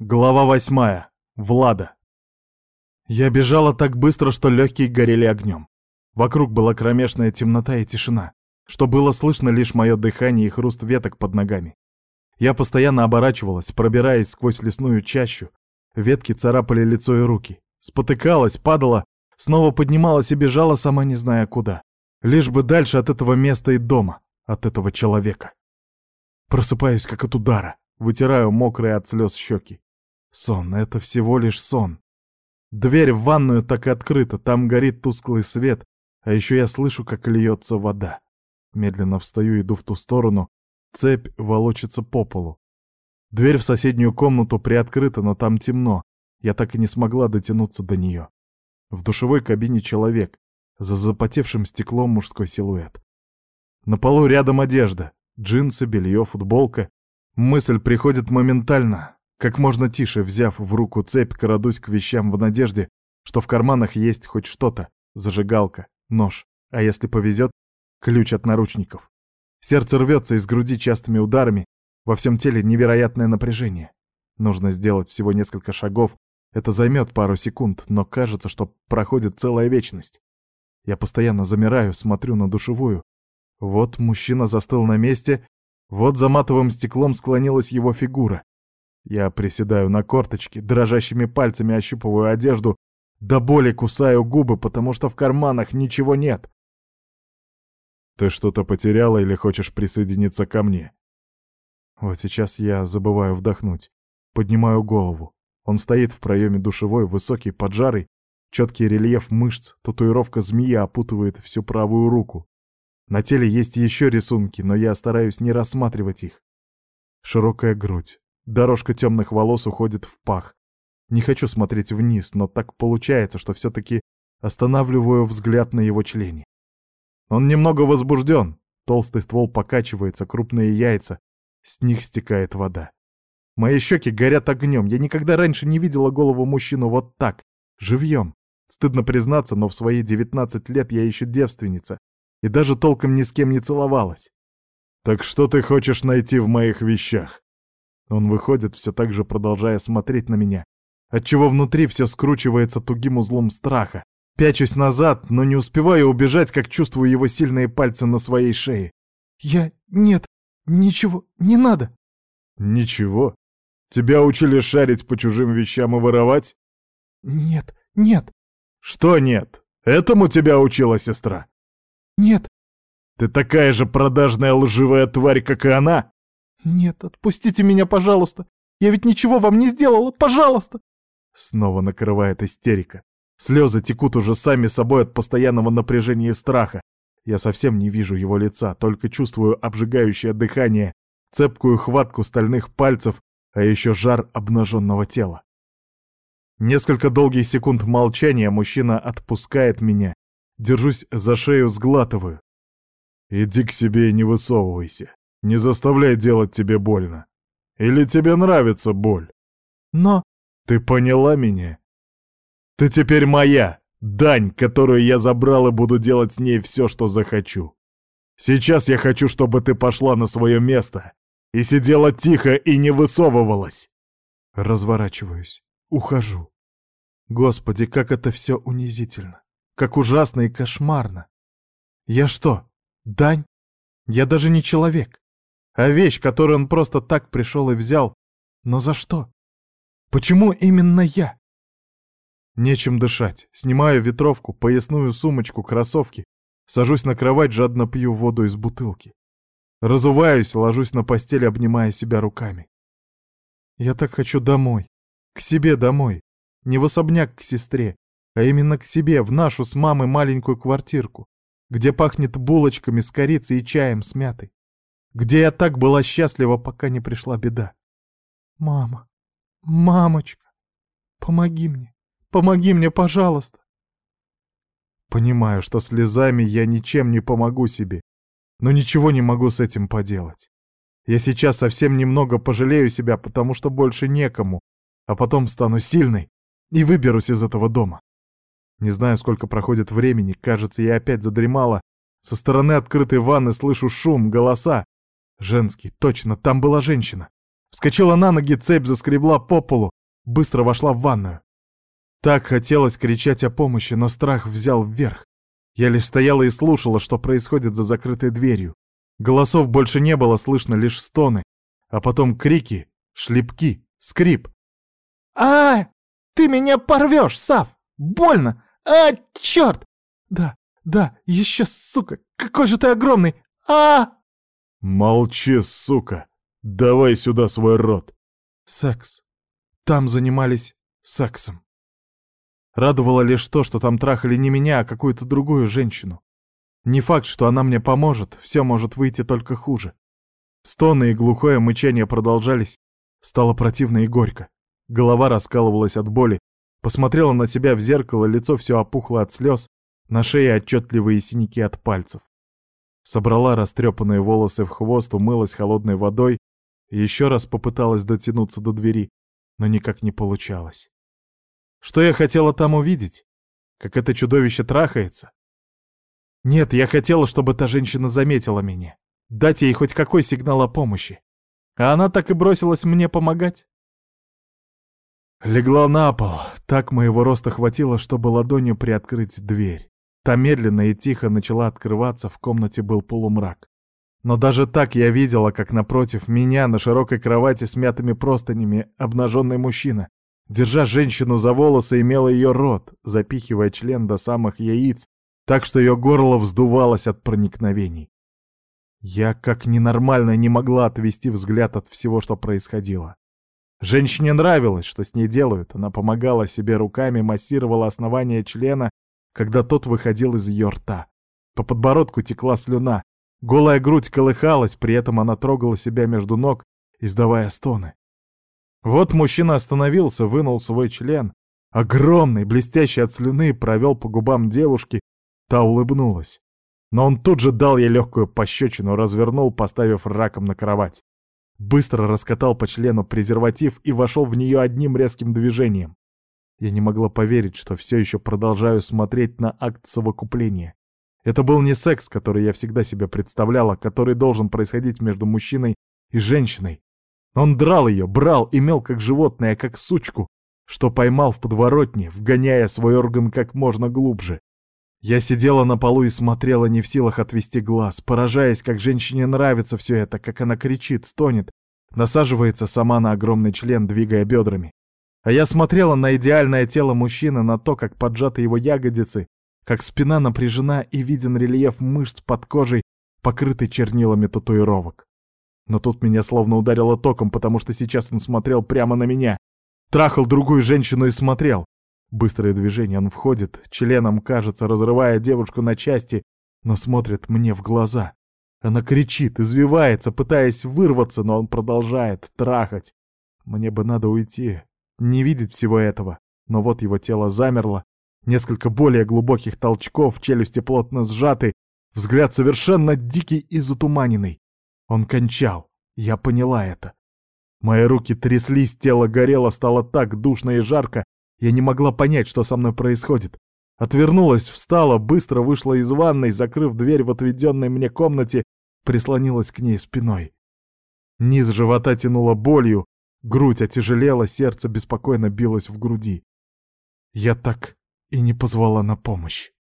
Глава восьмая. Влада. Я бежала так быстро, что легкие горели огнем. Вокруг была кромешная темнота и тишина, что было слышно лишь мое дыхание и хруст веток под ногами. Я постоянно оборачивалась, пробираясь сквозь лесную чащу. Ветки царапали лицо и руки. Спотыкалась, падала, снова поднималась и бежала, сама не зная куда. Лишь бы дальше от этого места и дома, от этого человека. Просыпаюсь как от удара, вытираю мокрые от слез щеки. Сон — это всего лишь сон. Дверь в ванную так и открыта, там горит тусклый свет, а еще я слышу, как льется вода. Медленно встаю, иду в ту сторону, цепь волочится по полу. Дверь в соседнюю комнату приоткрыта, но там темно, я так и не смогла дотянуться до нее. В душевой кабине человек, за запотевшим стеклом мужской силуэт. На полу рядом одежда, джинсы, белье, футболка. Мысль приходит моментально, как можно тише, взяв в руку цепь, крадусь к вещам в надежде, что в карманах есть хоть что-то, зажигалка, нож, а если повезет, ключ от наручников. Сердце рвется из груди частыми ударами, во всем теле невероятное напряжение. Нужно сделать всего несколько шагов, это займет пару секунд, но кажется, что проходит целая вечность. Я постоянно замираю, смотрю на душевую. Вот мужчина застыл на месте, вот за матовым стеклом склонилась его фигура. Я приседаю на корточки, дрожащими пальцами ощупываю одежду, до боли кусаю губы, потому что в карманах ничего нет. Ты что-то потеряла или хочешь присоединиться ко мне? Вот сейчас я забываю вдохнуть. Поднимаю голову. Он стоит в проеме душевой, высокий, поджарый, четкий рельеф мышц, татуировка змеи опутывает всю правую руку. На теле есть еще рисунки, но я стараюсь не рассматривать их. Широкая грудь, Дорожка темных волос уходит в пах. Не хочу смотреть вниз, но так получается, что все-таки останавливаю взгляд на его члене. Он немного возбужден. Толстый ствол покачивается, крупные яйца. С них стекает вода. Мои щеки горят огнем. Я никогда раньше не видела голову мужчину вот так, живьем. Стыдно признаться, но в свои 19 лет я еще девственница. И даже толком ни с кем не целовалась. «Так что ты хочешь найти в моих вещах?» Он выходит, все так же продолжая смотреть на меня, отчего внутри все скручивается тугим узлом страха. Пячусь назад, но не успеваю убежать, как чувствую его сильные пальцы на своей шее. «Я... нет, ничего, не надо». «Ничего? Тебя учили шарить по чужим вещам и воровать?» «Нет, нет». «Что нет? Этому тебя учила сестра?» «Нет». «Ты такая же продажная лживая тварь, как и она?» «Нет, отпустите меня, пожалуйста! Я ведь ничего вам не сделала! Пожалуйста!» Снова накрывает истерика. Слезы текут уже сами собой от постоянного напряжения и страха. Я совсем не вижу его лица, только чувствую обжигающее дыхание, цепкую хватку стальных пальцев, а еще жар обнаженного тела. Несколько долгих секунд молчания мужчина отпускает меня. Держусь за шею, сглатываю. «Иди к себе и не высовывайся не заставляй делать тебе больно. Или тебе нравится боль? Но... Ты поняла меня? Ты теперь моя, дань, которую я забрал и буду делать с ней все, что захочу. Сейчас я хочу, чтобы ты пошла на свое место и сидела тихо и не высовывалась. Разворачиваюсь, ухожу. Господи, как это все унизительно, как ужасно и кошмарно. Я что, дань? Я даже не человек а вещь, которую он просто так пришел и взял. Но за что? Почему именно я? Нечем дышать. Снимаю ветровку, поясную сумочку, кроссовки. Сажусь на кровать, жадно пью воду из бутылки. Разуваюсь, ложусь на постель, обнимая себя руками. Я так хочу домой. К себе домой. Не в особняк к сестре, а именно к себе, в нашу с мамой маленькую квартирку, где пахнет булочками с корицей и чаем с мятой где я так была счастлива, пока не пришла беда. Мама, мамочка, помоги мне, помоги мне, пожалуйста. Понимаю, что слезами я ничем не помогу себе, но ничего не могу с этим поделать. Я сейчас совсем немного пожалею себя, потому что больше некому, а потом стану сильной и выберусь из этого дома. Не знаю, сколько проходит времени, кажется, я опять задремала. Со стороны открытой ванны слышу шум, голоса. Женский, точно, там была женщина. Вскочила на ноги, цепь заскребла по полу, быстро вошла в ванную. Так хотелось кричать о помощи, но страх взял вверх. Я лишь стояла и слушала, что происходит за закрытой дверью. Голосов больше не было, слышно лишь стоны, а потом крики, шлепки, скрип. а Ты меня порвешь, Сав! Больно! А, черт! Да, да, еще, сука! Какой же ты огромный! а Молчи, сука! Давай сюда свой рот! Секс. Там занимались сексом. Радовало лишь то, что там трахали не меня, а какую-то другую женщину. Не факт, что она мне поможет, все может выйти только хуже. Стоны и глухое мычание продолжались. Стало противно и горько. Голова раскалывалась от боли. Посмотрела на себя в зеркало, лицо все опухло от слез, на шее отчетливые синяки от пальцев. Собрала растрепанные волосы в хвост, умылась холодной водой и еще раз попыталась дотянуться до двери, но никак не получалось. Что я хотела там увидеть? Как это чудовище трахается? Нет, я хотела, чтобы та женщина заметила меня. Дать ей хоть какой сигнал о помощи. А она так и бросилась мне помогать. Легла на пол. Так моего роста хватило, чтобы ладонью приоткрыть дверь. Та медленно и тихо начала открываться, в комнате был полумрак. Но даже так я видела, как напротив меня на широкой кровати с мятыми простынями обнаженный мужчина, держа женщину за волосы, имела ее рот, запихивая член до самых яиц, так что ее горло вздувалось от проникновений. Я, как ненормально, не могла отвести взгляд от всего, что происходило. Женщине нравилось, что с ней делают. Она помогала себе руками, массировала основание члена, когда тот выходил из ее рта. По подбородку текла слюна. Голая грудь колыхалась, при этом она трогала себя между ног, издавая стоны. Вот мужчина остановился, вынул свой член. Огромный, блестящий от слюны, провел по губам девушки. Та улыбнулась. Но он тут же дал ей легкую пощечину, развернул, поставив раком на кровать. Быстро раскатал по члену презерватив и вошел в нее одним резким движением. Я не могла поверить, что все еще продолжаю смотреть на акт совокупления. Это был не секс, который я всегда себе представляла, который должен происходить между мужчиной и женщиной. Он драл ее, брал, имел как животное, как сучку, что поймал в подворотне, вгоняя свой орган как можно глубже. Я сидела на полу и смотрела, не в силах отвести глаз, поражаясь, как женщине нравится все это, как она кричит, стонет, насаживается сама на огромный член, двигая бедрами. А я смотрела на идеальное тело мужчины, на то, как поджаты его ягодицы, как спина напряжена и виден рельеф мышц под кожей, покрытый чернилами татуировок. Но тут меня словно ударило током, потому что сейчас он смотрел прямо на меня. Трахал другую женщину и смотрел. Быстрое движение, он входит, членом, кажется, разрывая девушку на части, но смотрит мне в глаза. Она кричит, извивается, пытаясь вырваться, но он продолжает трахать. Мне бы надо уйти, не видеть всего этого. Но вот его тело замерло, несколько более глубоких толчков, челюсти плотно сжаты, взгляд совершенно дикий и затуманенный. Он кончал. Я поняла это. Мои руки тряслись, тело горело, стало так душно и жарко. Я не могла понять, что со мной происходит. Отвернулась, встала, быстро вышла из ванной, закрыв дверь в отведенной мне комнате, прислонилась к ней спиной. Низ живота тянуло болью, грудь отяжелела, сердце беспокойно билось в груди. Я так и не позвала на помощь.